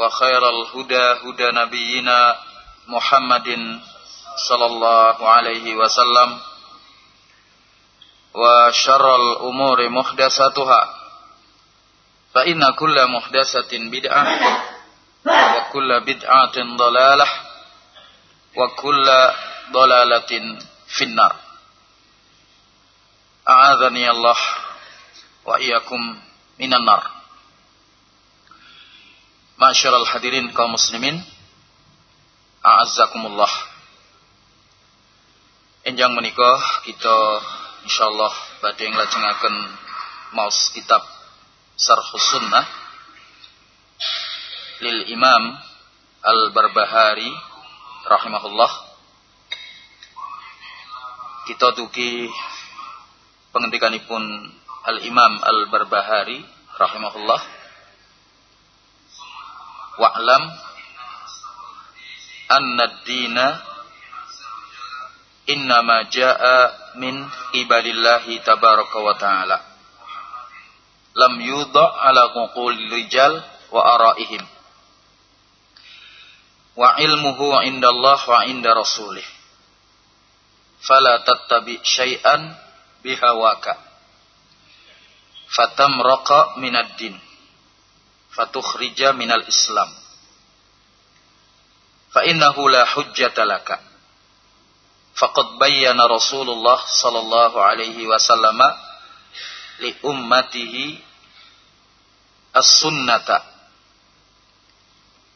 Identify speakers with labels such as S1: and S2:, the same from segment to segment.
S1: وخير الهدى هدى نبينا محمد صلى الله عليه وسلم وشر الأمور محدثاتها. فإن كل محدثة بدعة وكل بدعة ضلالة وكل ضلالة في النار. أعاذني الله وإياكم من النار. Masyarul hadirin kaum muslimin A'azzakumullah. Enjang menikah kita insyaallah badhe nglajengaken maos kitab Sarhus Sunnah lil Imam Al-Barbahari rahimahullah. Kita duki pengendikanipun Al-Imam Al-Barbahari rahimahullah wa'lam anna ad-dina innama jaa min ibadillahi tabaraka wa ta'ala. Lam yudha ala qul rijal wa araihim. Wa ilmuhu indallah wa inda rasulih. Fala tattabi syai'an bihawaka. Fatamraqa minad din fatukhrija minal Islam. Fa innahu la hujjata laka. Faqad bayyana Rasulullah sallallahu alaihi wasallam li ummatihi as-sunnata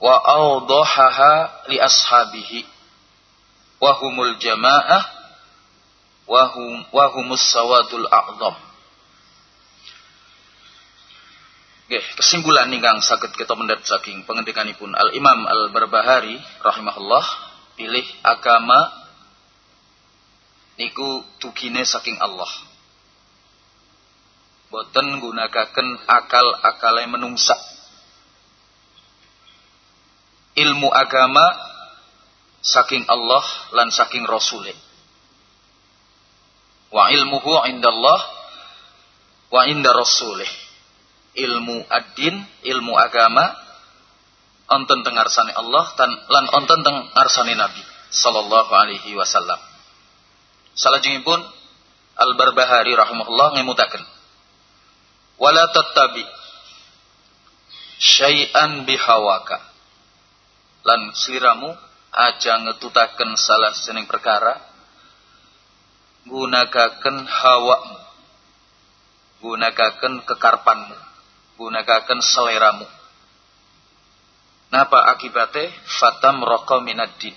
S1: wa awdahaha li ashabihi wa humul jamaah wa hum wa humus sawadul a'dham Oke, kesimpulan ingkang saged kita mendat saking pengendikanipun Al Imam Al Barbahari rahimahullah pilih agama niku tugine saking Allah. Boten gunakaken akal-akale menungsa. Ilmu agama saking Allah lan saking Rasul. Wa ilmuhu indallah wa inda Rasulih ilmu ad-din, ilmu agama onten teng ngarsane Allah dan lan onten teng ngarsane Nabi sallallahu alaihi wasallam. Salajengipun Al-Barbahari rahimahullah ngemutaken wala tattabi syai'an bihawaka lan sliramu aja ngetutaken salah seneng perkara gunakaken hawamu gunakaken kekarpanmu gunakaken seleramu Napa akibate fatam roko minaddin.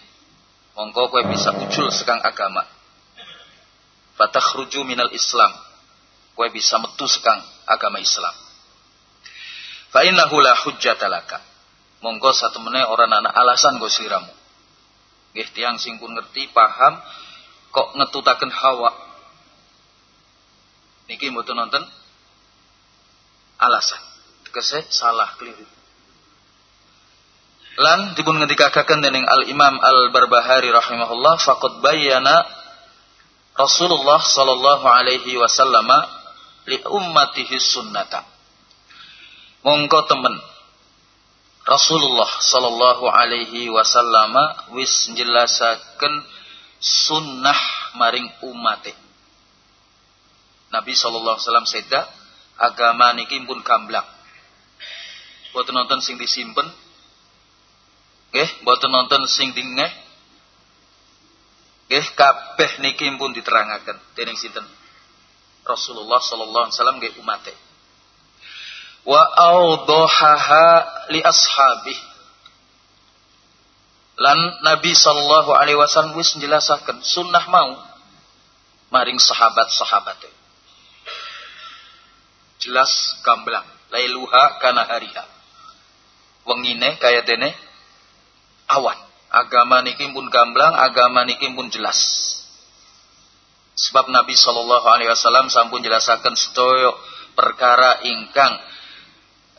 S1: Mongko kowe bisa ucul sekang agama. Fatakhruju minal Islam. Kowe bisa metu sekang agama Islam. Fa innahu la hujjata laka. Monggo satu meneh orang anak alasan go sliramu. Nggih tiang sing pun ngerti paham kok ngetutaken hawa. Niki mboten nonton alasan. Tegese salah keliru. Lan dipun ngendikakaken dening Al Imam Al Barbahari rahimahullah faqad bayyana Rasulullah sallallahu alaihi wasallam li ummatihi sunnata. Mongko temen Rasulullah sallallahu alaihi wasallam wis njelasaken sunnah maring umate. Nabi sallallahu alaihi wasallam seda agama niki pun gamblang. Boten nonton sing disimpen Nggih, mboten nonton sing dingeh. Nggih, kabeh niki pun diterangaken dening sinten? Rasulullah sallallahu alaihi wasallam nggih umate. Wa awdahaha li ashabi. Lan Nabi sallallahu alaihi wasallam wis njelasaken sunnah mau maring sahabat-sahabate. Jelas gamblang, lailuha kana hariha. Wengine kaya dene awan. Agama niki pun gamblang, agama niki pun jelas. Sebab Nabi Shallallahu Alaihi Wasallam sampun jelasaken sedoyo perkara ingkang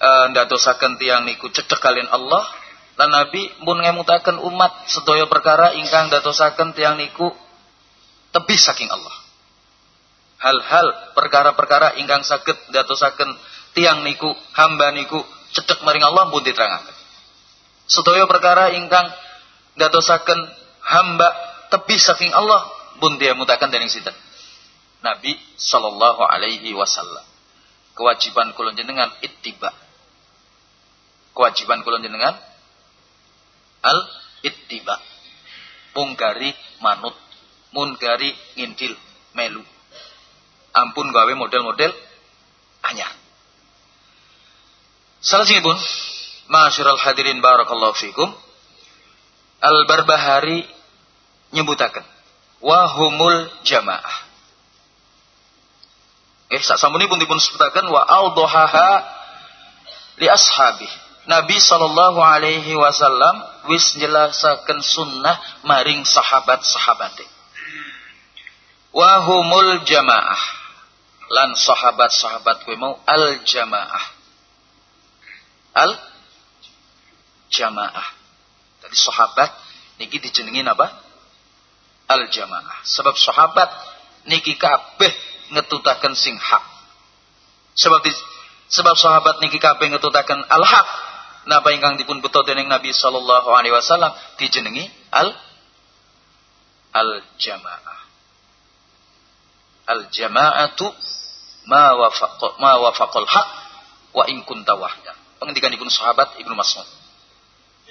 S1: e, ndadosaken tiang niku cedek kalian Allah. Dan Nabi pun ngemutaken umat sedoyo perkara ingkang ndadosaken tiang niku tebih saking Allah. Hal-hal perkara-perkara ingkang sakit ndadosaken tiang niku hamba niku cedek maring Allah pun diterangaken. Sedaya perkara ingkang datosaken hamba tepi saking Allah pun dia mutakan dening sinten? Nabi sallallahu alaihi wasallam. Kewajiban kula jenengan ittiba. Kewajiban kula jenengan al ittiba. Mungkari manut mungkari ngintil melu. Ampun gawe model-model anyar salah pun Masyurul hadirin barakallahu fikum. Al-Barbahari nyebutaken wahumul jamaah. Eh sak pun dipun sebutaken wa aldohaha li ashabi. Nabi sallallahu alaihi wasallam wis jelasaken sunnah maring sahabat-sahabate. Wahumul jamaah lan sahabat-sahabat mau al jamaah. Al jamaah. Tadi sahabat niki dijenengin apa? Al jamaah. Sebab sahabat niki kabeh ngetutaken sing hak. Sebab di, sebab sahabat niki kabeh ngetutaken al hak. Napa ingkang dipun beto dening Nabi sallallahu alaihi wasallam dijenengi al al jamaah. Al jamaatu ma wafaq ma wafaqal haq wa in kunta. Pengendikan ibnu sahabat Ibnu Mas'ud.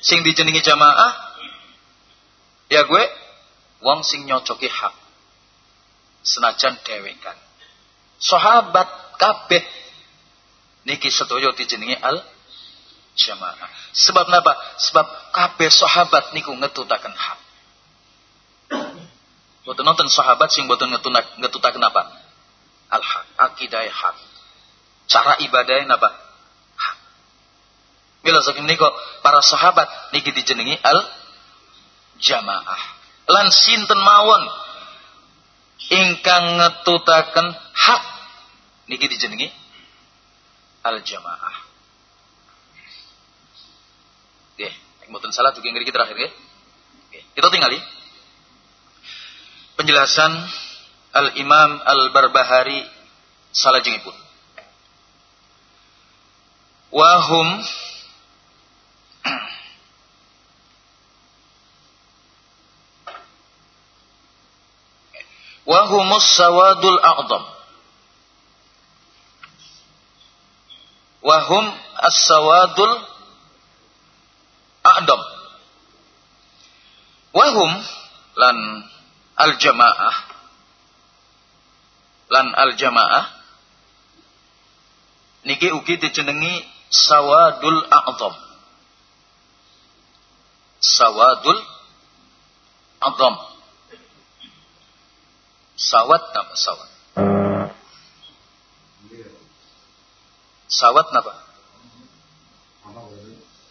S1: Sing dijenengi jamaah ya gue wong sing nyocoki hak. Senajan dewekan. Sahabat kabeh niki sedoyo dijenengi al jamaah. Sebab napa? Sebab kabeh sahabat niku ngetutaken hak. Boten nonton sahabat sing boten ngetutaken apa? Al hak akidah hak. Cara ibadah napa Mila saking niko para sahabat niki dijenengi al jamaah. Lan sinten mawon ingkang ngetutaken hak niki dijenengi al jamaah. Oke, mboten salah tuh ngiri terakhir ya. Oke, kita tinggali penjelasan Al Imam Al Barbahari salajengipun. Wahum Wahumus sawadul a'dam. Wahum as-sawadul a'dam. Wahum lan al-jamaah lan al-jamaah niki ugi dijenengi sawadul a'dam sawadul adam. Sawat nama sawat? Sawat napa?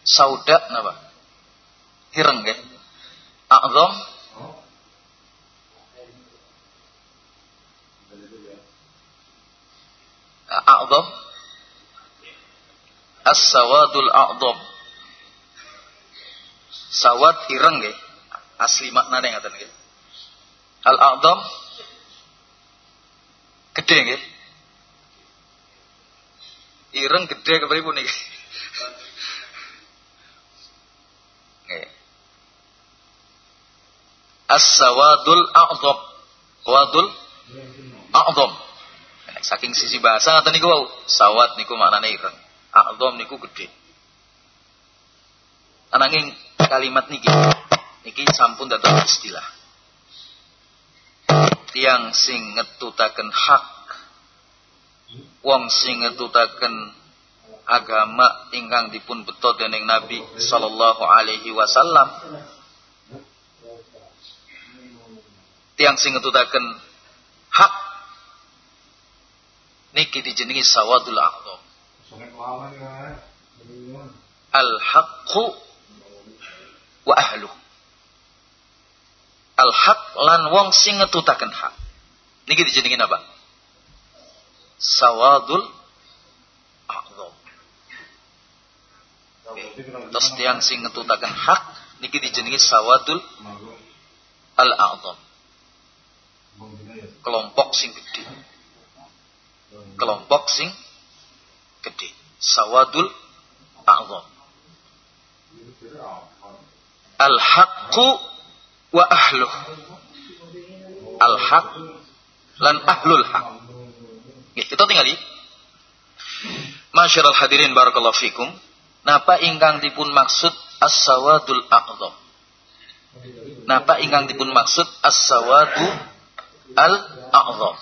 S1: Sauda napa? Hireng ya? A'zam A'zam As-sawadul a'zam Sawat hireng ya? Asli maknanya ngaten nggih. Al-a'zam gede nggih. Ireng gede kepripun niki? As-sawadul a'dham. Wadul a'dham. Saking sisi bahasa ngaten niku wau, sawat niku maknane ireng. A'dham niku gede. Ananging kalimat niki niki sampun dados istilah. Tiang sing ngetutaken hak wong sing ngetutaken agama ingkang dipun beto dening Nabi sallallahu alaihi wasallam. Tiang sing ngetutaken hak niki dijenengi sawadul a'dham al haqqu wa ahlu al haq lan wong sing ngetutaken hak niki dijenengi apa sawadul a'zam. Terus tiang sing ngetutaken hak niki dijenengi sawadul al-a'zam. Kelompok sing gede. Kelompok sing gede. Sawadul a'zam. Al-haqqu wa ahluh. Al-haq lan ahlul haq. Kita tinggali. Masyarul hadirin barakallahu fikum. Napa ingkang dipun maksud as-sawadul a'zam? Napa ingkang dipun maksud as-sawadu al-a'zam?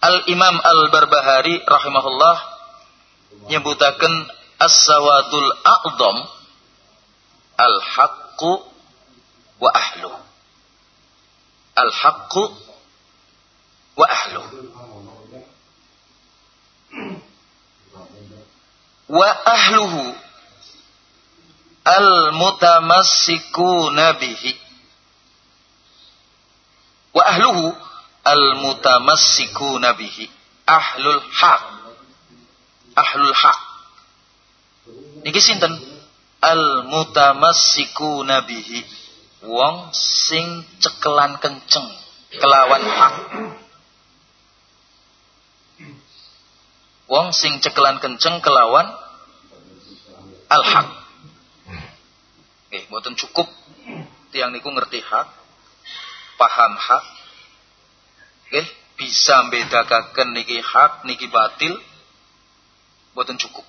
S1: Al-Imam Al-Barbahari rahimahullah nyebutaken as-sawadul a'zam al-haqqu wa ahlu. Al-haqqu wa ahlu wa ahluhu al mutamassikuna bihi wa ahluhu al mutamassikuna bihi ahlul haq ahlul haq niki sinten al mutamassikuna bihi wong sing cekelan kenceng kelawan hak wong sing cekelan kenceng kelawan al-haq. Nggih, mboten cukup tiang niku ngerti hak, paham hak. Nggih, bisa mbedakaken niki hak, niki batil. Mboten cukup.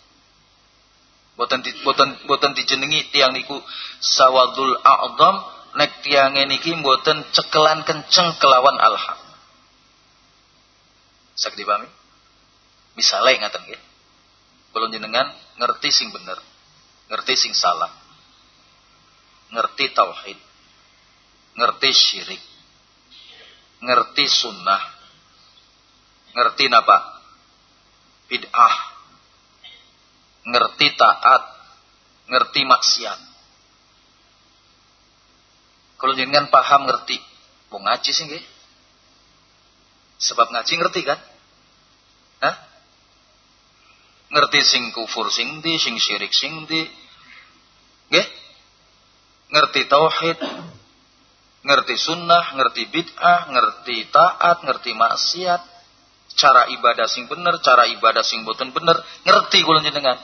S1: Mboten di, boten boten dijenengi tiang niku sawadul a'dham nek tiange niki mboten cekelan kenceng kelawan al-haq. Sakit dipahami? Misalnya ngaten nggih. Kula jenengan ngerti sing bener, ngerti sing salah. Ngerti tauhid, ngerti syirik, ngerti sunnah, ngerti napa? Bid'ah, ngerti taat, ngerti maksiat. Kalau jenengan paham ngerti, mau ngaji sih nggih. Sebab ngaji ngerti kan? Hah? ngerti sing kufur sing di, sing syirik sing di. Nggih? Ngerti tauhid, ngerti sunnah, ngerti bid'ah, ngerti taat, ngerti maksiat, cara ibadah sing bener, cara ibadah sing boten bener, ngerti kula jenengan.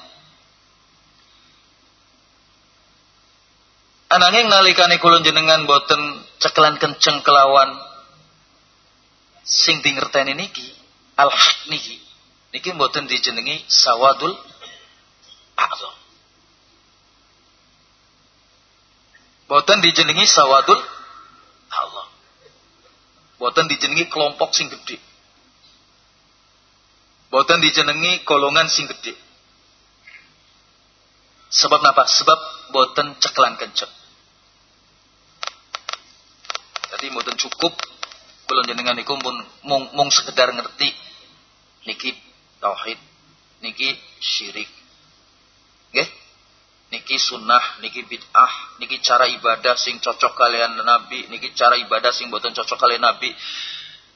S1: Ananging nalikane kula jenengan boten cekelan kenceng kelawan sing di ngerteni niki, al-haq niki niki mboten dijenengi sawadul a'zam. Mboten dijenengi sawadul Allah. Mboten dijenengi kelompok sing gede. Mboten dijenengi golongan sing gede. Sebab napa? Sebab boten ceklan kenceng. Jadi boten cukup belum jenengan niku mung, mung, mung sekedar ngerti niki tauhid, niki syirik. Nggih? Niki sunnah, niki bid'ah, niki cara ibadah sing cocok kalian nabi, niki cara ibadah sing boten cocok kalian nabi.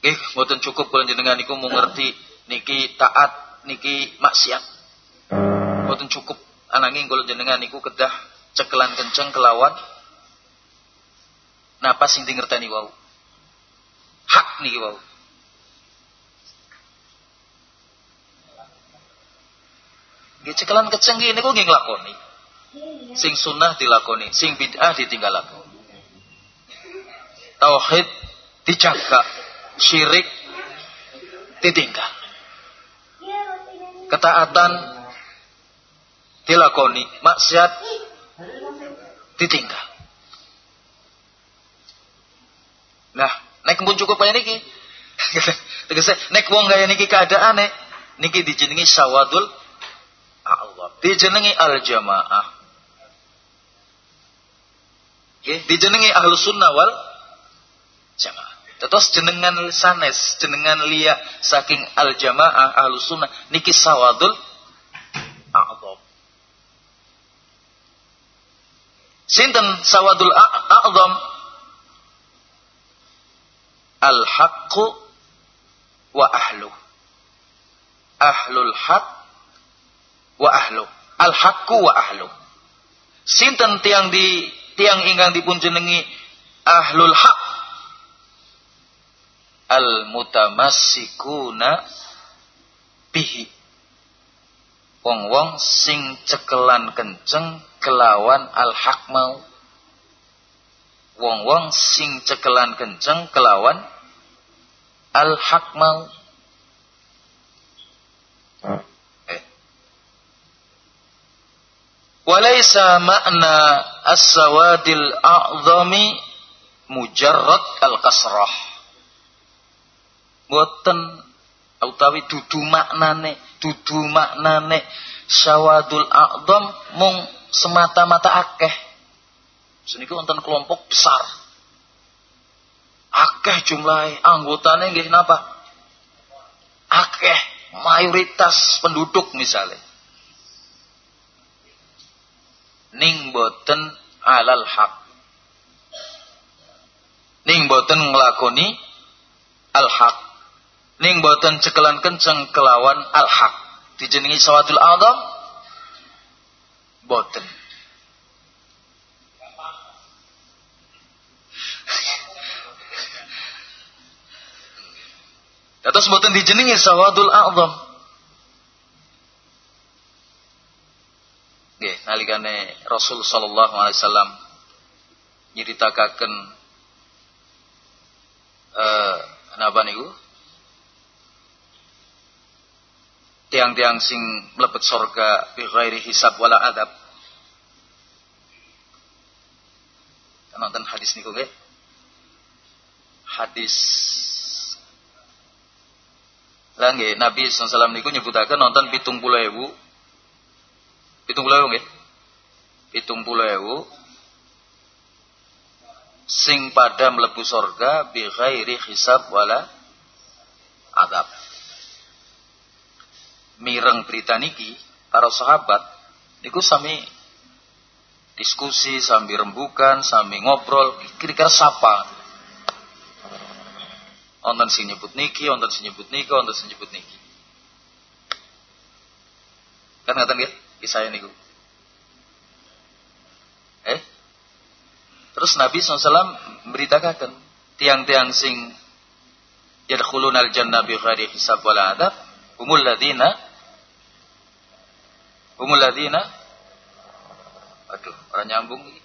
S1: Nggih, boten cukup kalau jenengan niku mung ngerti niki taat, niki maksiat. Boten cukup ananging kalau jenengan niku kedah cekelan kenceng kelawan napa sing di ngerteni wau. Hak niki wau. Nggih cekelan kenceng nggih niku nglakoni. Sing sunnah dilakoni, sing bid'ah ditinggalkan. Tauhid dijaga, syirik ditinggal. Ketaatan dilakoni, maksiat ditinggal. Nah, nek pun cukup kaya niki. Tegese nek wong kaya niki keadaane niki dijenengi sawadul Allah. Dijenengi al-jamaah. Okay. Dijenengi ahlu sunnah wal jamaah. Terus jenengan sanes, jenengan liya saking al jamaah ahlu sunnah niki sawadul a'zam. Sinten sawadul a'zam al haqqu wa ahlu. Ahlul haq wa ahlu. Al haqqu wa ahlu. Sinten tiang di tiang ingkang dipun jenengi ahlul haq al mutamassikuna bihi wong-wong sing cekelan kenceng kelawan al haq mau wong-wong sing cekelan kenceng kelawan al haq mau Walaysa makna as-sawadil a'zami mujarrad al-kasrah. Boten utawi dudu maknane, dudu maknane sawadul a'zam mung semata-mata akeh. Seniku wonten kelompok besar. Akeh jumlahe anggotane nggih napa? Akeh mayoritas penduduk misalnya ning boten alal haq. Ning boten nglakoni al haq. Ning boten cekelan kenceng kelawan al haq. Dijenengi sawatul adam boten Terus boten dijenengi sawadul a'zam Nggih, nalikane Rasul sallallahu alaihi wasallam nyeritakaken eh napa niku? Tiang-tiang sing mlebet surga bi ghairi hisab wala adab. Nonton hadis niku nggih. Hadis Lah nggih Nabi sallallahu niku nyebutaken nonton pitung puluh ewu Pitung puluh ewu nggih. Pitung puluh ewu sing pada mlebu sorga bi ghairi hisab wala adab. Mireng berita niki para sahabat niku sami diskusi sambil rembukan sambil ngobrol kira-kira sapa Onten sing nyebut niki, onten sing nyebut niki, onten sing nyebut niki. Kan ngaten nggih? kisah ini eh terus Nabi SAW beritakan tiang-tiang sing yadkhulun al jannah bi ghairi hisab wala adab umul ladina umul ladina aduh orang nyambung ini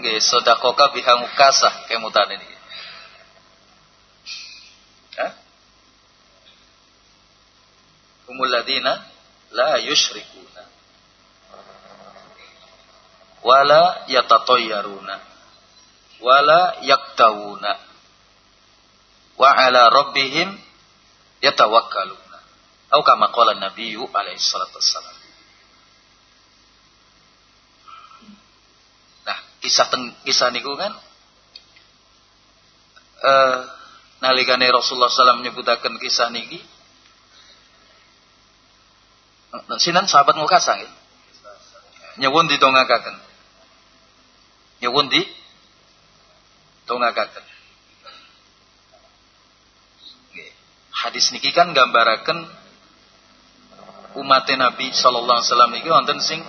S1: Nggih, sodakoka biha mukasah kemutan ini. humul ladina la yushrikuna. Wala yatatayyaruna wala yaktawuna. Wa ala rabbihim yatawakkaluna. Atau kama qala Nabi alaihi salatu wassalam. Nah, kisah teng, kisah niku kan eh nalikane Rasulullah SAW menyebutaken kisah niki sinan sahabat ngukasang ya. Nyewun ditongakaken. Nyewun di tongakaken. Hadis niki kan gambaraken umat Nabi sallallahu alaihi wasallam niki wonten sing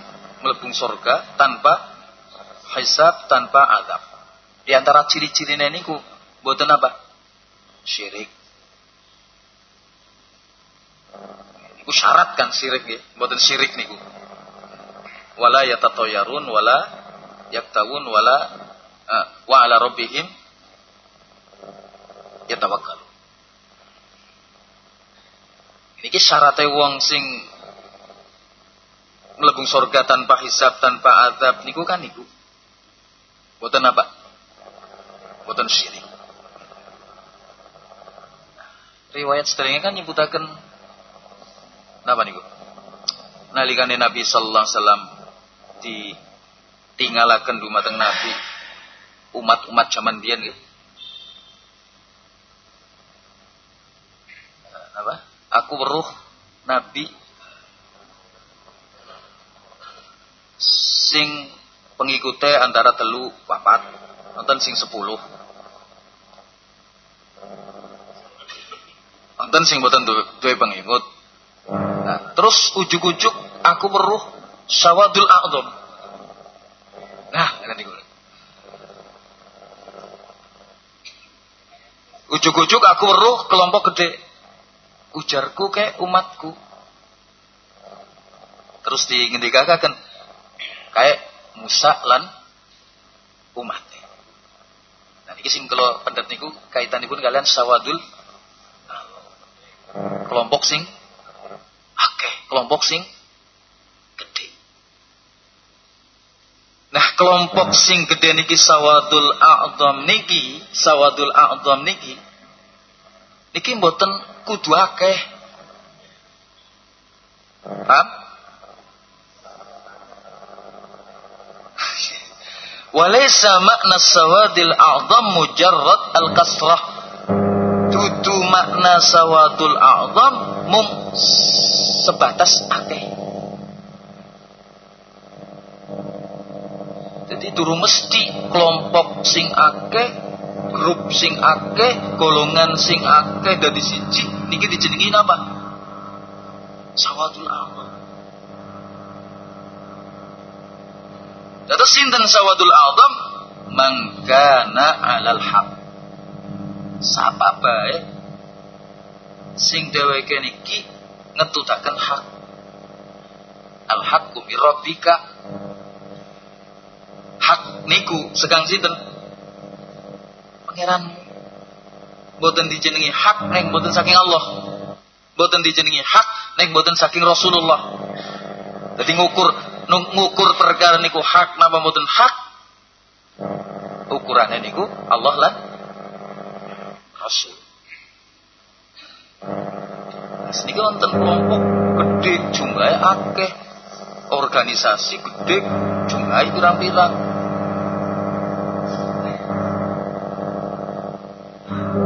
S1: melebung surga tanpa hisab, tanpa adab. Di antara ciri-cirine niku mboten apa? Syirik. Niku syarat kan syirik mboten syirik niku. Wala yatatoyarun wala yaktawun wala uh, wa ala rabbihim yatawakkalun. Niki syaratnya wong sing melebung surga tanpa hisab, tanpa azab niku kan niku. Boten apa? Boten syirik. Riwayat setelahnya kan nyebutaken napa niku? Nalikane Nabi sallallahu alaihi wasallam ditinggalaken dumateng Nabi umat-umat zaman biyen nggih. Apa? aku weruh nabi sing pengikutnya antara telu papat nonton sing sepuluh. Nonton sing boten duwe pengikut nah, terus ujuk-ujuk aku weruh sawadul a'dham. Nah kan niku ujuk-ujuk aku weruh kelompok gede. Ujarku ke umatku. Terus diingendikakan kayak Musa lan umatnya nah ini sing kalau pendet niku pun kalian sawadul kelompok sing oke kelompok sing gede. Nah kelompok sing gede niki sawadul a'dham niki sawadul a'dham niki niki mboten kudu akeh. Paham? Walaysa makna sawadil a'zam mujarrad al-kasrah. Dudu makna sawadul a'zam mum sebatas akeh. Jadi duru mesti kelompok sing akeh grup sing akeh, golongan sing akeh dari siji niki dijenengi apa? Sawadul A'zam. Dados sinten Sawadul A'zam? Mangkana alal haq. Sapa bae sing dheweke niki ngetutaken hak. Al haqqu mi rabbika. Hak niku sekang sinten? pangeran boten dijenengi hak neng boten saking Allah boten dijenengi hak neng boten saking Rasulullah jadi ngukur ngukur perkara niku hak nama boten hak? Ukurannya niku Allah lah. Rasul. Sini wonten kelompok gede jumlahnya akeh. Organisasi gede jumlahnya pirang-pirang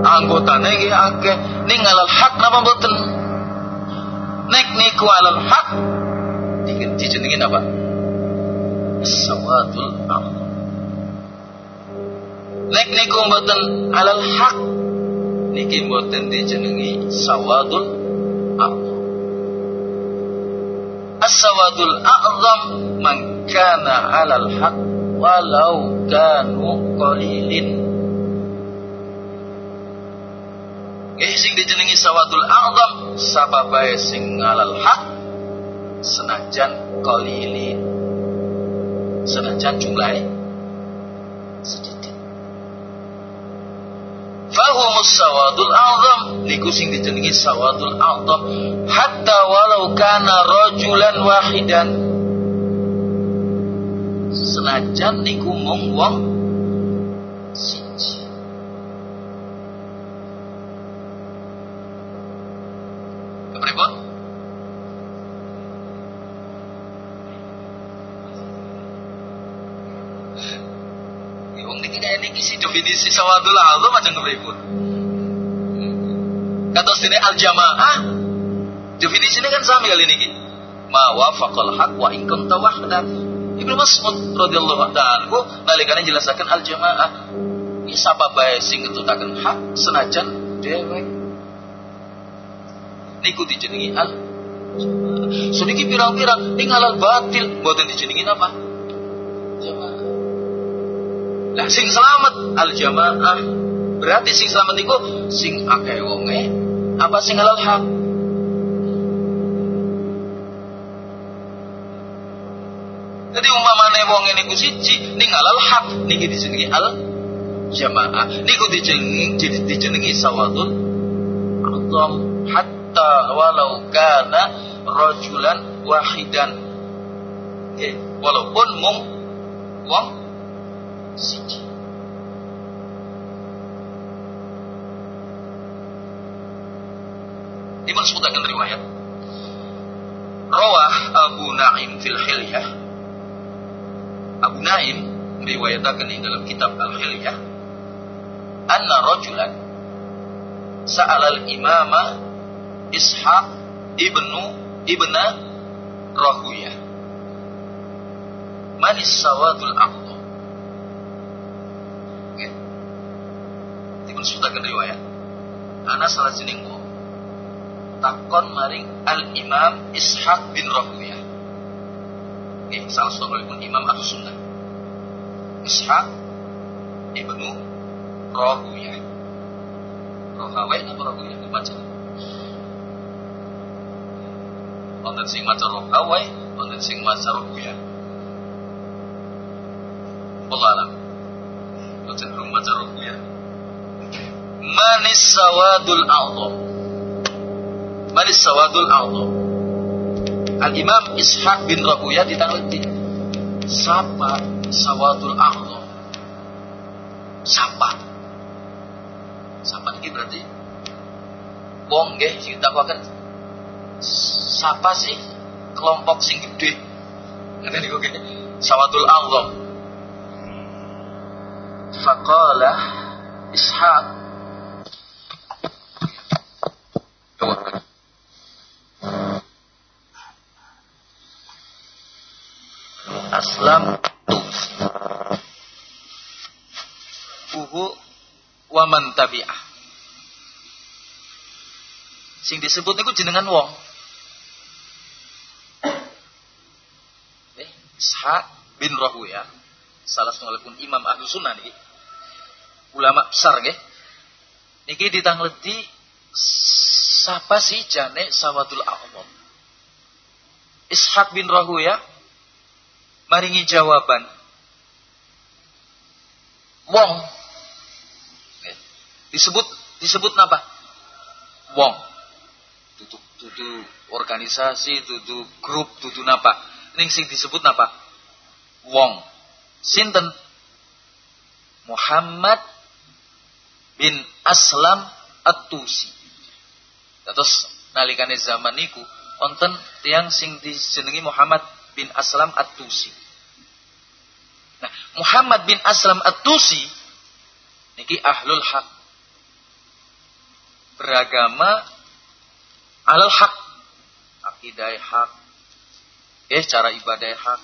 S1: anggotane nggih akeh. Ning alal hak napa mboten? Nek niku alal hak dijenengin apa? Sawatul ardh nek niku mboten alal hak niki mboten dijenengi sawadul ardh as-sawadul a'zam man kana alal haq walau kanu qalilin. Eh sing dijenengi sawadul a'zam sababai sing ngalal hak senajan qalilin. Senajan jumlahnya sedikit. Fahumus sawadul a'zam. Niku sing dijenengi sawadul a'zam. Hatta walau kana rajulan wahidan. Senajan niku mung wong wong niki kaya niki si definisi sawadul azam macam kepripun. Kata sini al jamaah definisinya kan sama kali niki. Ma wafaqal haq wa in kunta wahdak. Ibnu Mas'ud radhiyallahu ta'ala anhu nalikane jelasaken al jamaah. Ini sapa bae sing ketutaken hak senajan dhewe. Niku dijenengi al Sedikit pirang-pirang ning halal batil dijenengi apa? Jamaah. Lah sing selamat al jamaah. Berarti sing selamat niku sing akeh wonge apa sing halal hak? Jadi umpamane wong ini ku siji ning halal hak niki dijenengi al jamaah. Niku dijenengi dijenengi sawadul azam hatta walau kana rajulan wahidan. Okay. Walaupun mung wong siji. Ibn sebutakan riwayat. Rawah Abu Naim fil Hilyah. Abu Naim meriwayatkan di dalam kitab Al-Hilyah. Anna rajulan sa'al al-imama Ishaq ibnu ibna Rahuyah. Manis sawadul aqdam sutaken riwayat ana salah sining wong takon maring al Imam Ishaq bin Rahuyah nggih salah pun imam ahlu sunnah Ishaq ibnu Rahuyah Rahawai apa Rahuyah baca wonten sing maca Rahawai wonten sing maca Rahuyah Allah alam cenderung maca Rahuyah manis sawadul a'zam manis sawadul a'zam Al-Imam Ishaq bin Rabuya ditangleti Sapa sawadul a'zam Sapa. Sapa ini berarti Wong nggih sing dakwaken Sapa sih? Kelompok sing gede. Ngene niku gini Sawadul a'zam Faqala Ishaq Aslam Uhu wa man tabi'ah. Sing disebut niku jenengan wong. Eh, Ishaq bin Rahuya, salah pun imam ahlu sunnah niki. Ulama besar nggih. Niki ditangleti Siapa sih jane sawadul a'zam? Ishaq bin Rahuya maringi jawaban. Wong. Disebut disebut napa? Wong. Tutu tutu organisasi, tutu grup, tutu napa? Ning sing disebut napa? Wong. Sinten? Muhammad bin Aslam At-Tusi. Terus nalikane zaman niku wonten tiang sing dijenengi Muhammad bin Aslam At-Tusi. Nah, Muhammad bin Aslam At-Tusi niki ahlul hak. Beragama alal hak. Akidah hak. Eh, cara ibadah hak.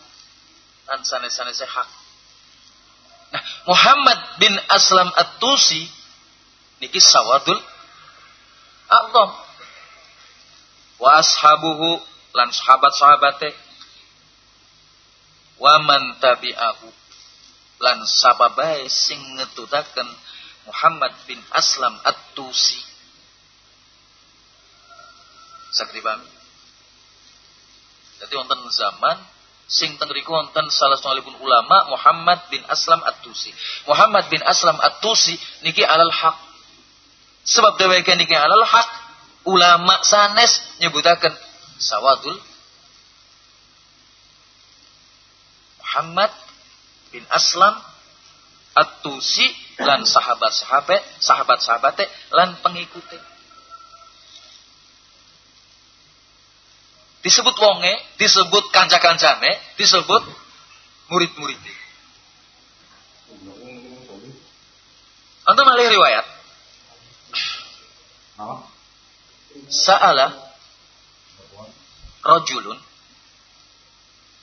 S1: Dan sanes-sanes hak. Nah, Muhammad bin Aslam At-Tusi niki sawadul A'zam wa ashabuhu lan sahabat-sahabate wa man tabi'ahu. Lan sababai sing ngetutaken Muhammad bin Aslam At-Tusi. Sakti pahami jadi wonten zaman sing teng riku wonten salah pun ulama Muhammad bin Aslam At-Tusi. Muhammad bin Aslam At-Tusi niki alal haq. Sebab dheweke niki alal haq ulama sanes nyebutaken sawadul Muhammad bin Aslam At-Tusi lan sahabat-sahabat sahabat-sahabate lan pengikute disebut wonge disebut kanca-kancane disebut murid-muridnya Anda malih riwayat. Sa'ala rajulun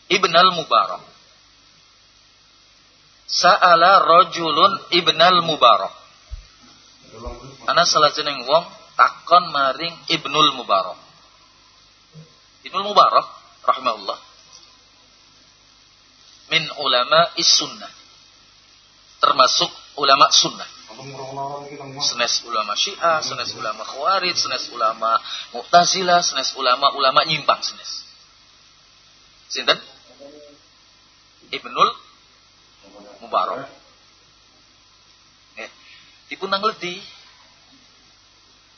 S1: Ibn al-Mubarak. Sa'ala rajulun Ibn al-Mubarak. Ana salah jeneng wong takon maring Ibnul Mubarak. Ibnul Mubarak rahimahullah. Min ulama is sunnah termasuk ulama sunnah. Senes ulama syiah senes ulama khawarij senes ulama mu'tazila senes ulama ulama nyimpang senes. Sinten? Ibnul Mubarak. Eh, dipun ngledi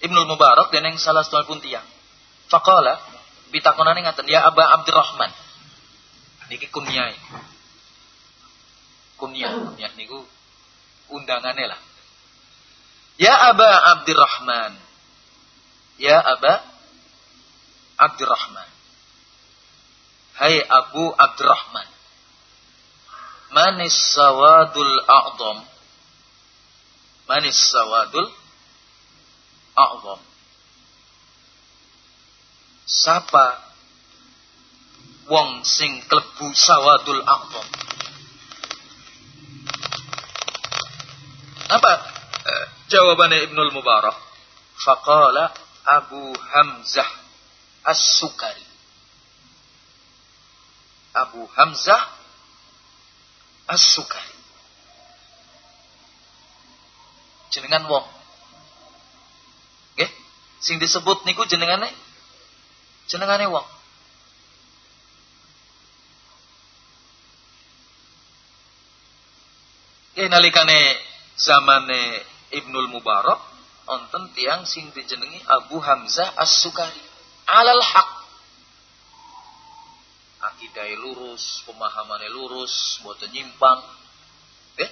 S1: Ibnul Mubarak dan yang salah satu pun tiang. Faqala bitakonane ngaten ya Aba Abdurrahman. Niki kunyai. Kunyah, kunyah niku undangane lah. Ya Aba Abdurrahman. Ya Aba Abdurrahman. Hai Abu Abdurrahman. Manis sawadul a'zam. Manis sawadul a'zam. Sapa wong sing klebu sawadul a'zam. Apa eh, jawabannya Ibnul Mubarak? Faqala Abu Hamzah As-Sukari. Abu Hamzah As-Sukari. Jenengan wong. Nggih, sing disebut niku jenengane jenengane wong. Nggih nalikane zamane Ibnul Mubarak wonten tiang sing dijenengi Abu Hamzah As-Sukari. Alal haq akidai lurus, pemahamannya lurus, buat nyimpang. Eh?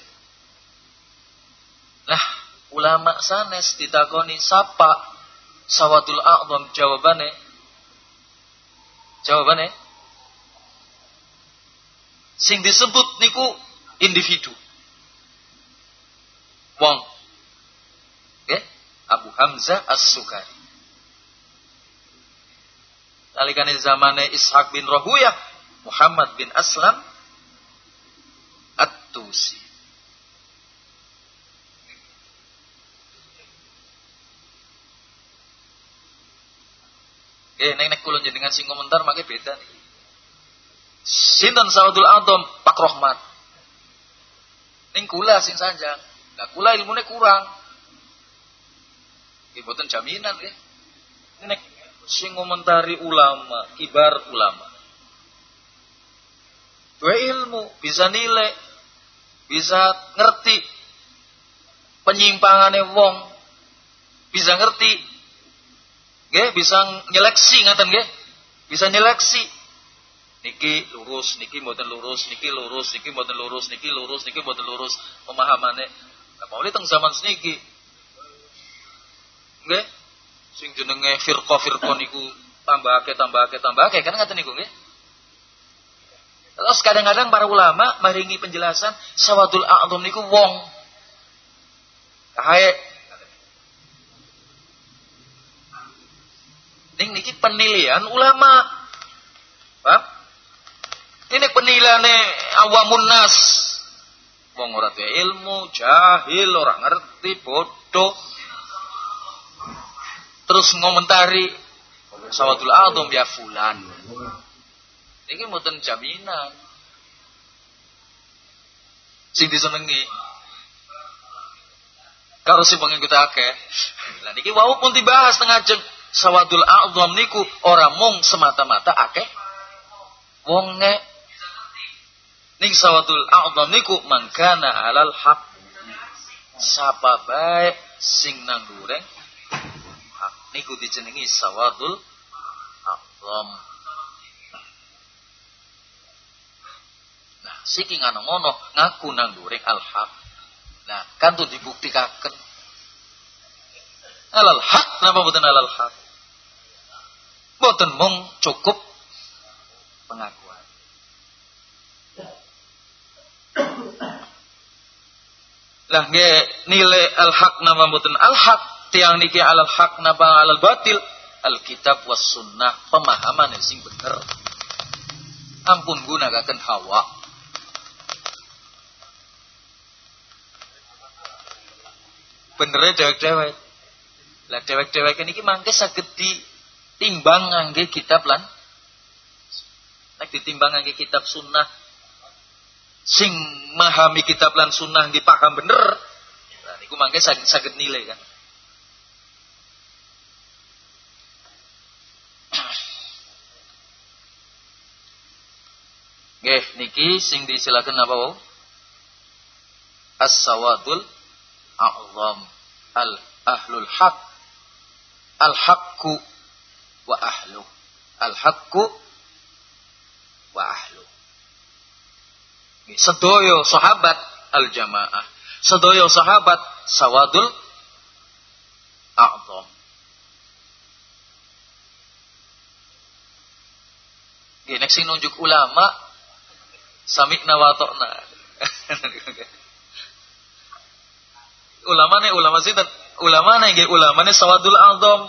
S1: Nah, ulama sanes ditakoni sapa sawadul a'zam? Jawabannya? Jawabannya? Sing disebut niku individu. Wong. Eh? Abu Hamzah As-Sukari. Nalikane zamane Ishaq bin Rahuyah, Muhammad bin Aslam At-Tusi. Eh, nek nek kulon jenengan sing komentar make beda nih. Sinten Sawadul Adom Pak Rohmat. Ning kula sing sanjang. Lah kula ilmune kurang. Nggih boten jaminan nggih. Nek sing ngomentari ulama, kibar ulama. Dua ilmu, bisa nilai, bisa ngerti penyimpangannya wong, bisa ngerti, nggih, bisa nyeleksi ngaten nggih, bisa nyeleksi. Niki lurus, niki mboten lurus, niki lurus, niki mboten lurus, niki lurus, niki mboten lurus pemahamannya. Apa oleh teng zaman seniki. Nggih, sing jenenge firqa-firqa niku tambahake tambahake tambahake kan ngaten niku nggih. Terus kadang-kadang para ulama maringi penjelasan sawadul a'dham niku wong. Kae Ning niki penilaian ulama. Paham? Ini penilaiane awamun nas. Wong ora ilmu, jahil, ora ngerti, bodoh terus ngomentari sawatul a'dham ya fulan. Ini mboten jaminan. Sing disenengi. Karo sing pengikut akeh. Lah niki wau pun dibahas tengah jeng sawadul a'dham niku ora mung semata-mata akeh. Wonge ning sawadul a'dham niku mangkana alal haq. Sapa baik sing nang dureng niku dijenengi sawadul a'zam. Nah, siki ngono ngaku nang dhuwuring al-haq. Nah, kan tuh dibuktikaken. Alal haq napa mboten alal haq? Mboten mung cukup pengakuan. Lah nggih nilai al haq nama mboten al haq tiang niki al haq napa al batil Alkitab was sunnah pemahaman yang sing bener. Ampun gunakan hawa. Bener dewek-dewek. Lah dewek-dewek ini mangke saged ditimbang ngangge kitab lan nek ditimbang ngangge kitab sunnah sing memahami kitab lan sunnah dipaham bener. Nah niku mangke saged saged nilai kan. Nggih, niki sing disilakan apa wau? As-sawadul a'zam. Al ahlul haq. Al haqqu wa ahlu. Al haqqu wa ahlu. Sedoyo sahabat al jamaah. Sedoyo sahabat sawadul a'zam. Gini, sing nunjuk ulama Samikna wa ta'na. Ulama nih ulama sih ulama nih ulama nih sawadul azam.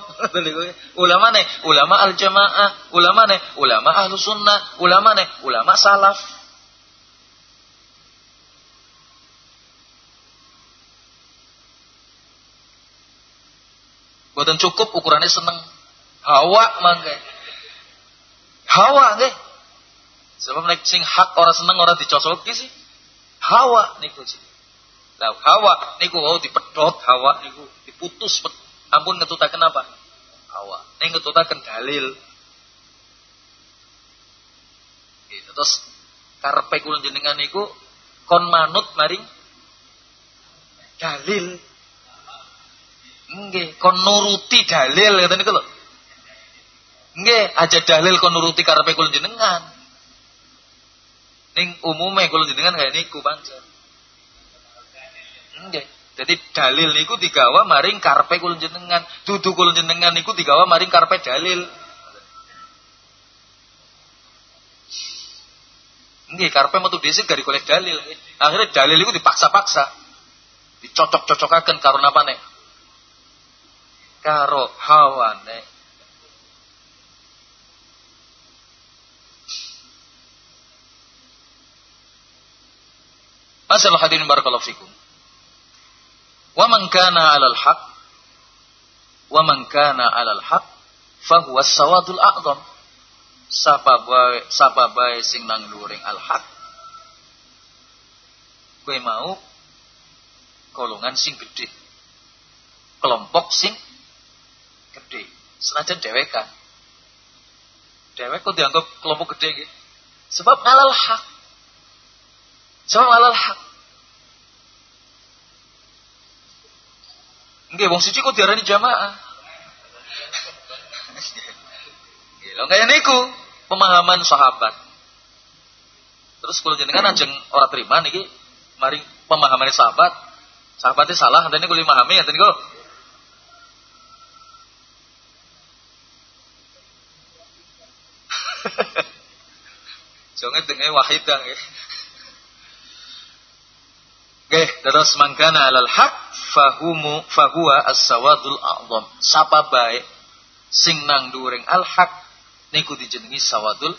S1: Ulama nih ulama al jamaah ulama nih ulama ahlu sunnah. Ulama nih ulama salaf. Buatan cukup ukurannya seneng. Hawa mangga hawa nggih. Sebab nek sing hak orang seneng orang dicocoki sih. Hawa niku sih. Lah hawa niku oh dipedot hawa niku diputus ampun ngetutaken apa? Hawa. Ning ngetutaken dalil. Gitu. Terus karepe kula jenengan niku kon manut maring dalil. Nggih, kon nuruti dalil ngoten niku lho. Nggih, aja dalil kon nuruti karepe kula jenengan. Ning umume kula jenengan kaya niku pancen. Nggih. Jadi dalil niku digawa maring karpe kula jenengan. Dudu kula jenengan niku digawa maring karpe dalil. Nggih, karpe metu dhisik dari golek dalil. Akhirnya dalil itu dipaksa-paksa. Dicocok-cocokaken karo napa nek? Karo hawane. Masalah hadirin barakallahu fikum. Wa man kana 'alal haq wa man kana 'alal haq fahuwa sawadul a'zam. Sapa bae sapa bae sing nang luring al haq. Kowe mau golongan sing gede. Kelompok sing gede. Senajan dhewek kan. Dhewek kok dianggap kelompok gede gitu. Sebab alal hak. Sebab alal hak. Nggih, wong suci kok diarani jamaah. Lho kaya niku pemahaman sahabat. Terus kalau jenengan ajeng ora terima niki mari pemahaman sahabat. Sahabatnya salah, nanti niku memahami nanti niku Jangan dengar wahidah nggih. Terus mangkana alal haq fahumu fahuwa as-sawadul a'zam. Sapa baik sing nang during al haq niku dijenengi sawadul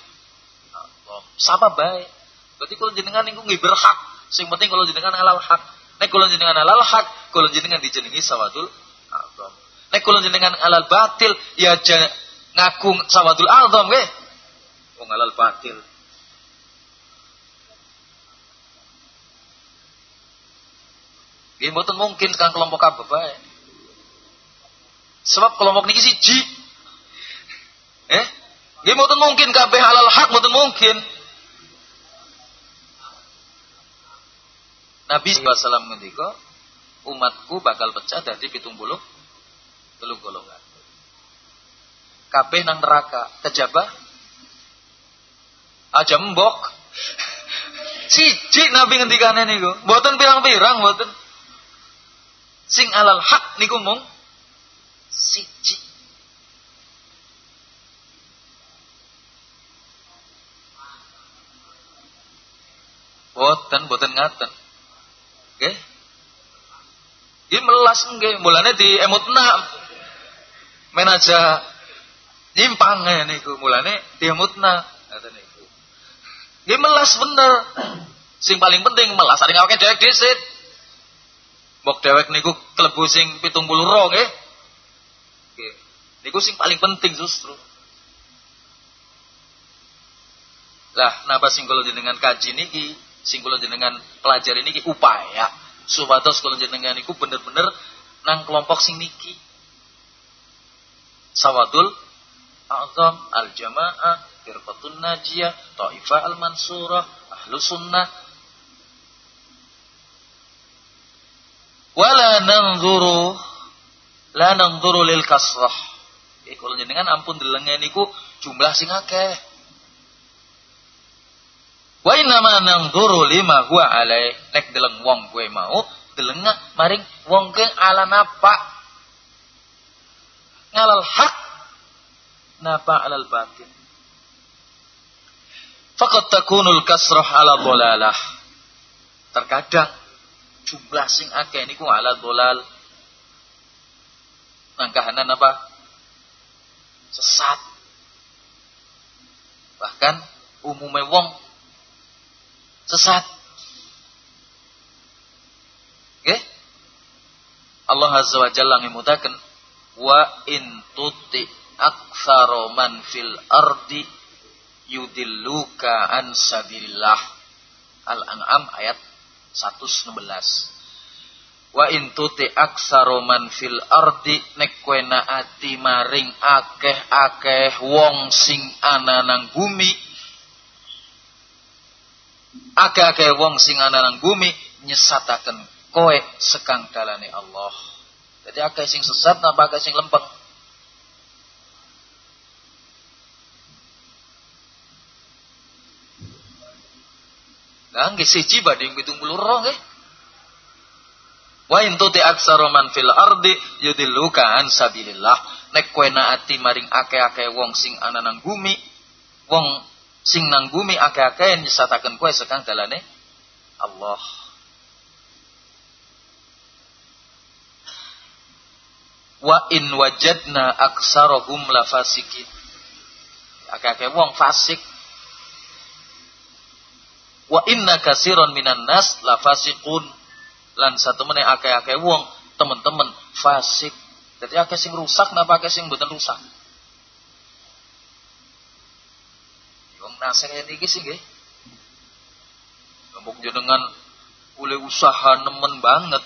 S1: a'zam. Sapa baik. Berarti kalau jenengan niku nggih berhak. Sing penting kalau jenengan alal haq. Nek kalau jenengan alal haq, kalau jenengan dijenengi sawadul a'zam. Nek kalau jenengan alal batil ya ngaku sawadul a'zam nggih. Wong alal batil. Ya mboten mungkin sekarang kelompok kabeh bae. Sebab kelompok niki siji. Eh? Ya mboten mungkin kabeh halal hak mboten mungkin. Nabi SAW ngendika, umatku bakal pecah dari pitung buluh telung golongan. Kabeh nang neraka, kejabah aja mbok. Siji Nabi ngendikane niku, mboten pirang-pirang mboten sing alal hak niku mung siji boten boten ngaten nggih Iki melas nggih, mulane di emutna. Men aja nyimpang niku, mulane di emutna ngoten niku. Nggih melas bener. Sing paling penting melas ada ngawake dhewek dhisik. Mbok dewek niku klebu sing 72 nggih. Nggih. Niku sing paling penting justru. Lah, napa sing kula jenengan kaji niki, sing kula jenengan pelajari niki upaya supados kula jenengan niku bener-bener nang kelompok sing niki. Sawadul A'zam al-Jamaah, Firqatun Najiyah, Taifah al-Mansurah, Ahlu Sunnah. Wala nanzuru la nanzuru lil kasrah. Eh, kalau jenengan ampun delengen niku jumlah sing akeh. Wa inna ma nangduru lima huwa alai. Nek deleng wong gue mau, delengnya maring wong ke ala napa? Ngalal hak napa alal batin. Fakat takunul kasrah ala dolalah. Terkadang jumlah sing akeh niku ala dolal. Nangkahanan apa? Sesat. Bahkan umumnya wong sesat. Oke? Allah Azza wa Jalla ngemutaken wa in tuti aktsara man fil ardi yudilluka an sabilillah. Al-An'am ayat 116. Wa in tuti aktsara man fil ardi nek naati maring akeh-akeh wong sing ana nang bumi Akeh-akeh wong sing ana nang bumi nyesataken kowe sekang dalane Allah. Jadi akeh sing sesat napa akeh sing lempeng. Lah nggih siji badhe 72 nggih. Wa in tuti aksara man fil ardi yudilluka an sabilillah. Nek kowe naati maring akeh-akeh wong sing ana nang bumi, wong sing nang bumi akeh-akeh nyesataken kowe sekang dalane Allah. Wa in wajadna aksarahum lafasikin. Akeh-akeh wong fasik. Wa inna kasiron minan nas lafasikun. Lan satu meneh akeh-akeh wong teman-teman fasik. Jadi akeh sing rusak napa akeh sing mboten rusak. nasihat iki sih nggih. Mbok jenengan oleh usaha nemen banget,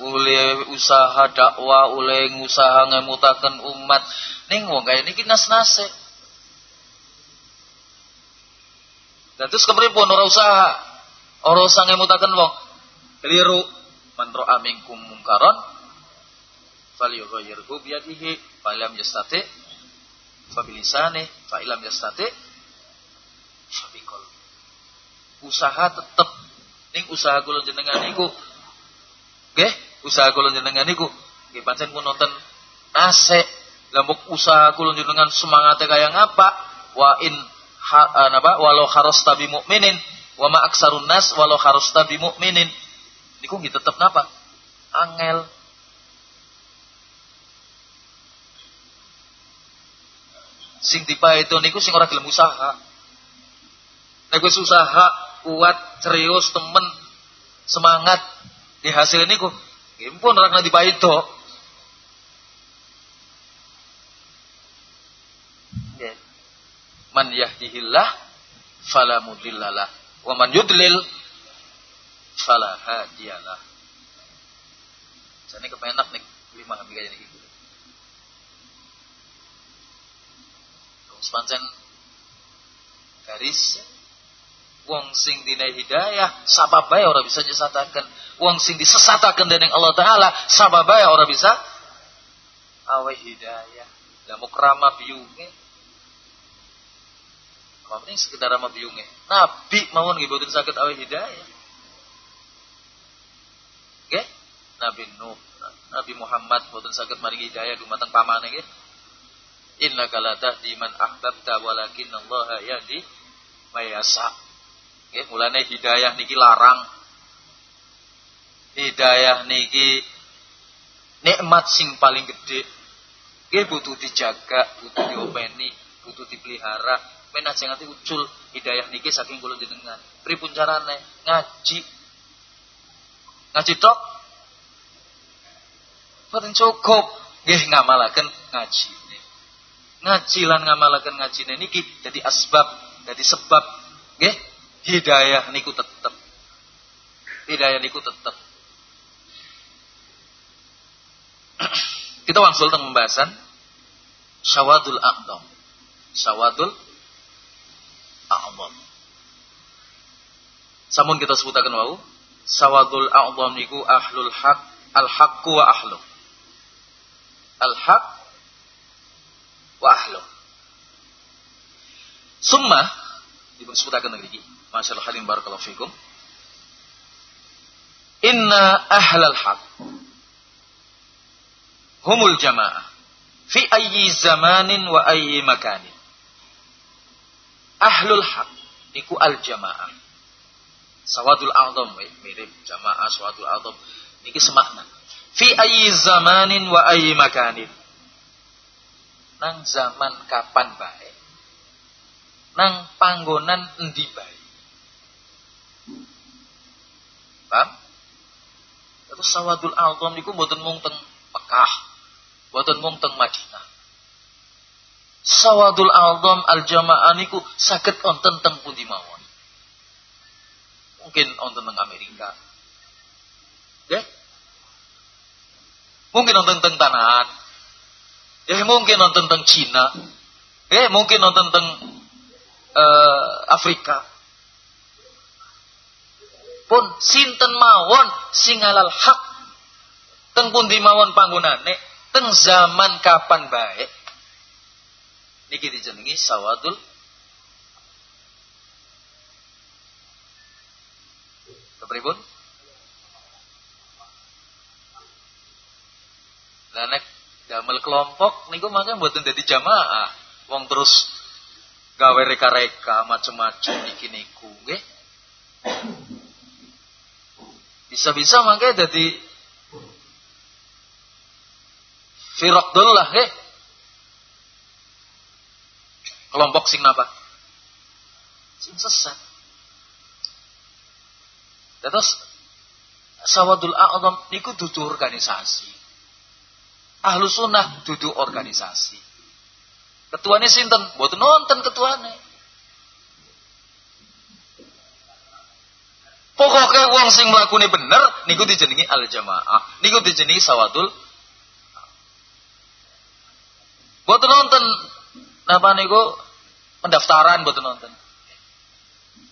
S1: oleh usaha dakwah, oleh usaha ngemutaken umat ning wong kaya niki nas-nase. Dan terus pun ora usaha, ora usah ngemutaken wong. Keliru man ra'a minkum mungkaran falyughayyirhu biyadihi fa lam yastati fa bilisani fa ilam yastati. Usaha tetep ning usaha kula jenengan niku. Nggih, usaha kula jenengan niku nggih pancen pun nonton ase lambuk usaha kula jenengan semangate kaya ngapa wa in napa? Walau harus tabi mukminin wa ma aksarun nas walau harus tabi mukminin niku nggih tetep napa? Angel. Sing itu niku sing ora gelem usaha. Nek wis usaha kuat, serius, temen, semangat di hasil ini ku, impun orang nanti itu. Ya. Man yahdihillah fala mudhillalah. Wa man yudlil fala hadiyalah. Jadi kepenak nih lima ambil ini gitu. Sepanjang garis wong sing dina hidayah sababai ora bisa nyesataken wong sing disesataken dening Allah taala sababai ora bisa. Awe hidayah. Lamu krama biunge ini sekedar rama biunge nabi mawon nggih sakit awe hidayah. Nggih? Nabi Nuh Nabi Muhammad boten sakit maringi hidayah dumateng pamane nggih? Inna la tahdi man ahbabta walakin Allah yahdi mayasa Nggih, mulane hidayah niki larang. Hidayah niki nikmat sing paling gede nggih butuh dijaga butuh diopeni butuh dipelihara men aja nganti ucul hidayah niki saking kula jenengan. Pripun carane ngaji. Ngaji tok? Boten cukup. Nggih ngamalaken ngaji ngaji lan ngamalaken ngajine niki jadi asbab jadi sebab. Nggih hidayah niku tetep. Hidayah niku tetep. Kita wangsul tentang pembahasan syawadul a'dham syawadul a'dham samun kita sebutakan wau sawadul a'dham niku ahlul haq al haqqu wa ahlu. Al haq wa ahlu. Summa dipun sebutaken niki masyaallah halim barakallahu fikum. Inna ahlal haq humul jamaah fi ayyi zamanin wa ayyi makanin ahlul haq niku al jamaah sawadul a'zam mirip jamaah sawadul a'zam. Niki semakna. Fi ayyi zamanin wa ayyi makanin. Nang zaman kapan bae? Nang panggonan endi bae? Paham? Terus sawadul a'zam niku mboten mung teng Mekah mboten mung teng Madinah sawadul a'zam al jamaah niku saged wonten teng pundi mawon Mungkin nonton tentang Amerika. Ya? Mungkin nonton tentang tanahan. Ya mungkin nonton tentang Cina. Ya mungkin nonton tentang uh, Afrika. Pun sinten mawon singalal hak teng pundi mawon panggonane teng zaman kapan baik niki dijenengi sawadul Kepripun? Lah nek damel kelompok niku mangke mboten dadi jamaah. Wong terus gawe reka-reka macem-macem iki niku nggih. Bisa-bisa mangke dadi firakdullah nggih. Kelompok sing napa? Sing sesat. Terus Sawadul A'zam niku dudu organisasi. Ahlu sunnah dudu organisasi. Ketuanya sinten? Buat nonton ketuanya. Pokoknya uang sing melakukan bener, niku dijenengi al jamaah, niku dijenengi sawadul. Buat nonton, apa niku pendaftaran buat nonton.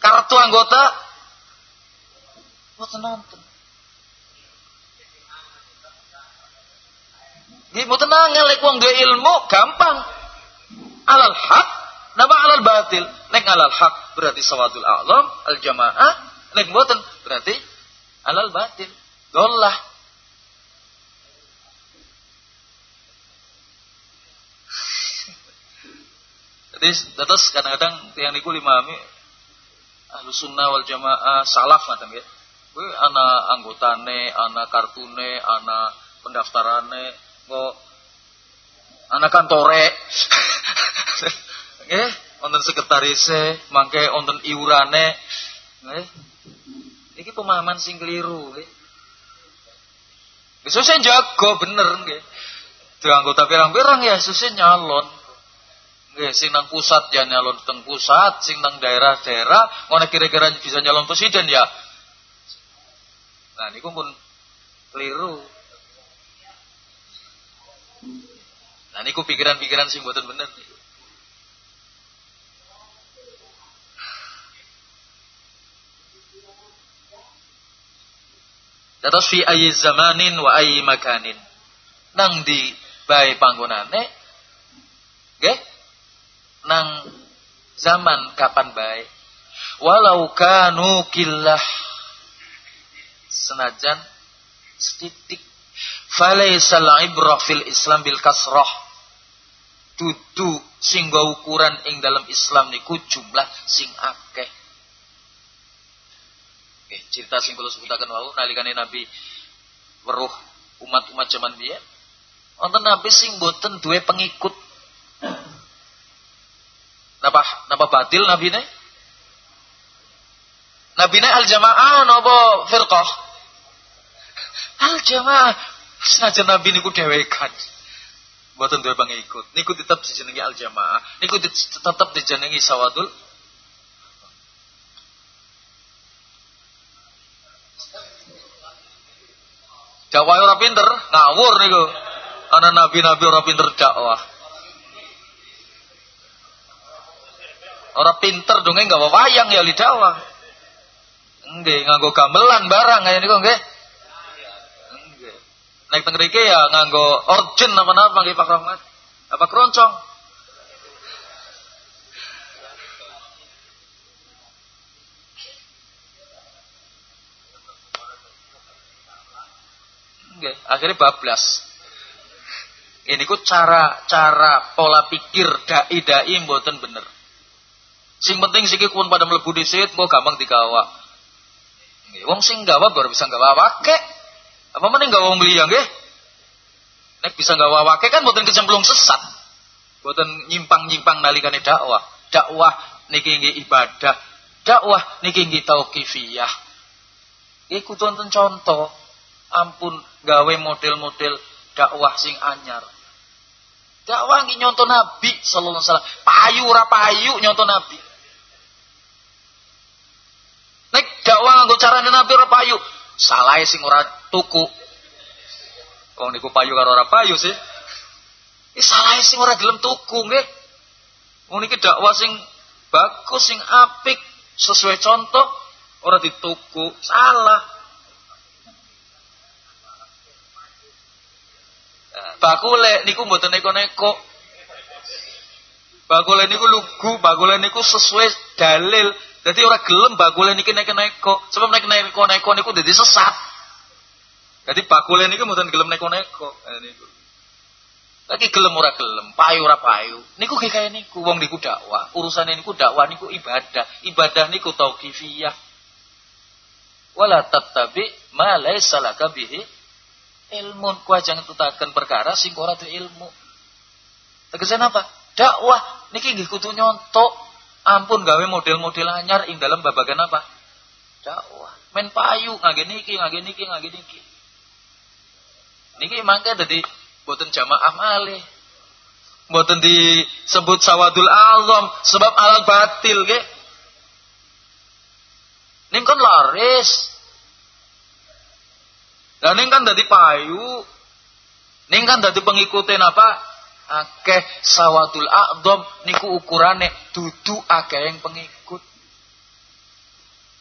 S1: Kartu anggota Mboten nonton. Nggih mboten angel lek wong ilmu gampang. Alal hak napa alal batil? Nek alal hak berarti sawadul a'lam, al jamaah, nek mboten berarti alal batil. Dollah. Jadi terus kadang-kadang yang niku limami ahlu sunnah wal jamaah salaf macam ya. Kuwi ana anggotane, ana kartune, ana pendaftarane, kok ana kantore. Nggih, wonten sekretarise, mangke wonten iurane. Nggih. Iki pemahaman sing keliru nggih. Jago bener nggih. Di anggota pirang-pirang ya susah nyalon. Nggih, sing nang pusat ya nyalon teng pusat, sing nang daerah-daerah ngono kira-kira bisa nyalon presiden ya Nah, ini pun keliru. Nah, ini pikiran-pikiran sing mboten bener. Terus fi ayi zamanin wa ayi makanin. Nang di bae panggonane nggih? Nang zaman kapan bae. Walau kanu killah. Senajan setitik. Falaisal ibrah fil islam bil kasrah. Dudu sing ukuran ing dalam Islam niku jumlah sing akeh. Oke, cerita sing kula sebutaken wau nalikane Nabi weruh umat-umat zaman biyen. Wonten nabi sing boten duwe pengikut. Napa napa batil nabine? Nabine al jamaah napa firqah? Al jamaah. Senajan nabi niku dhewekan. Mboten duwe pengikut. Niku tetep dijenengi al jamaah. Niku tetep dijenengi sawadul Dakwah ora pinter, ngawur niku. Ana nabi-nabi ora pinter dakwah. Ora pinter dong enggak wayang ya lidakwah. Nggih, nganggo gamelan barang kaya niku nggih. Nggih. Nek teng mriki ya nganggo orjen apa-apa nggih Pak Rahmat. Apa keroncong? Nggih, akhirnya bablas. Ini ku cara cara pola pikir dai dai mboten bener. Sing penting siki pun pada mlebu dhisit kok gampang digawa. Nggih, wong sing gawa baru bisa gawa wake. Apa meneh gawa wong liya nggih? Nek bisa gawa wake kan mboten kecemplung sesat. Mboten nyimpang-nyimpang nalikane dakwah. Dakwah niki nggih ibadah. Dakwah niki nggih tauqifiyah. Iku tonton contoh. Ampun gawe model-model dakwah sing anyar. Dakwah nggih nyonto Nabi sallallahu alaihi wasallam. Payu ora payu nyonto Nabi. Nek dakwah nggo carane Nabi ora payu, salah sing ora tuku. Wong niku payu karo ora payu sih. Iki salah sing ora gelem tuku nggih. Wong niki dakwah sing bagus sing apik sesuai contoh ora dituku. Salah. Bakule niku mboten neko-neko. Bakule niku lugu, bakule niku sesuai dalil. Jadi orang gelem bakule niki neko-neko. Sebab nek neko-neko niku dadi sesat. Jadi bakule niku mboten gelem neko-neko. Eh, niku. Lagi gelem ora gelem, payu ora payu. Niku kayak niku wong niku dakwah. Urusane niku dakwah niku ibadah. Ibadah niku tauqifiyah. Wala tattabi ma laisa bihi ilmu ku jangan tutaken perkara sing ora ilmu. Tegesan apa? Dakwah niki nggih kudu nyontok. Ampun gawe model-model anyar ing dalam babagan apa? Dakwah. Men payu ngangge niki, ngangge niki, ngangge niki. Niki mangke dadi boten jamaah malih. Boten disebut sawadul azam sebab alal batil nggih. Ning kon laris, lah ning kan dadi payu. Ning kan dadi pengikutin apa? Akeh sawatul a'dham niku ukurane dudu akeh yang pengikut.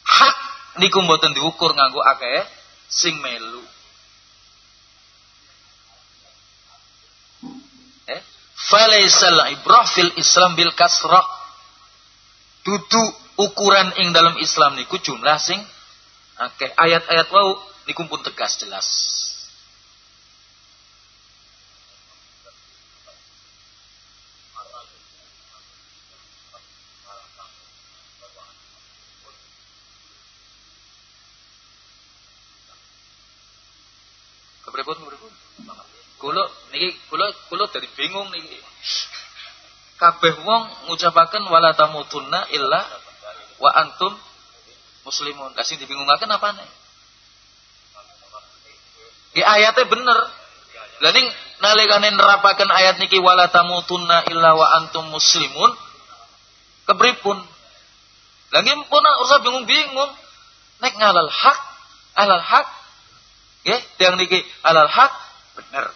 S1: Hak niku mboten diukur nganggo akeh sing melu. Eh? Falaisal ibrah fil Islam bil kasrah. Dudu ukuran ing dalam Islam niku jumlah sing akeh ayat-ayat wau niku pun tegas jelas. Kepripun kepripun? Kulo niki kulo kulo dari bingung niki. Kabeh wong ngucapaken wala tamutunna illa wa antum muslimun. Lah sing dibingungaken apane? Di ayatnya bener. Lah ning nalikane nerapaken ayat niki wala tamutunna illa wa antum muslimun kepripun? Lah pun usah bingung-bingung. Nek ngalal hak, alal hak. Nggih, tiang niki alal hak bener.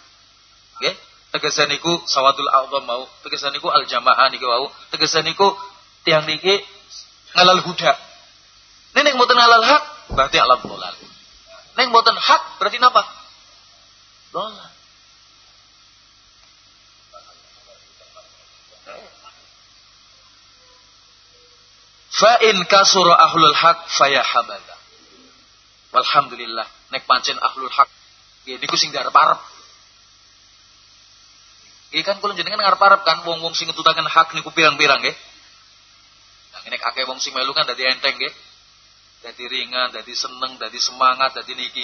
S1: Nggih, tegesan niku sawadul a'dham mau, tegesan niku al jamaah niki wau, tegesan niku tiang niki ngalal huda. Nek mboten ngalal hak berarti alam dolal. Nek mboten hak berarti napa? Dollar. Fa in kasura ahlul haq faya habada. Walhamdulillah nek pancen ahlul haq nggih niku sing diarep-arep. Nggih kan kula jenengan ngarep-arep kan wong-wong sing ngetutaken hak niku pirang-pirang nggih. Nah nek akeh wong sing melu kan dadi enteng nggih. Dadi ringan, dadi seneng, dadi semangat, dadi niki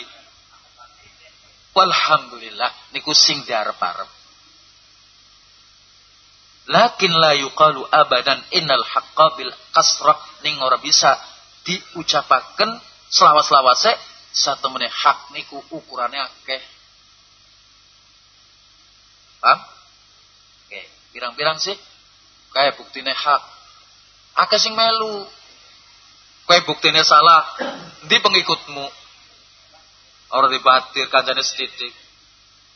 S1: Walhamdulillah niku sing diarep-arep. Lakin la yuqalu abadan innal haqqa bil kasrah ning ora bisa diucapaken selawas-lawase satu meneh hak niku ukurannya akeh. Paham? Oke, pirang-pirang sih kayak buktine hak. Akeh sing melu. Kayak buktine salah, di pengikutmu Orang dibatir kancane setitik.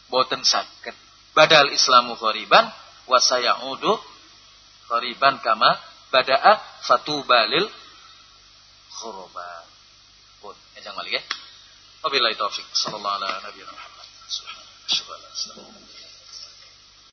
S1: Boten sakit. Badal Islamu khoriban wasayaudu khoriban kama bada'a fatubalil khoroba. Pun, ejang malik ya. Wabillahi taufiq. Sallallahu alaihi wa sallam.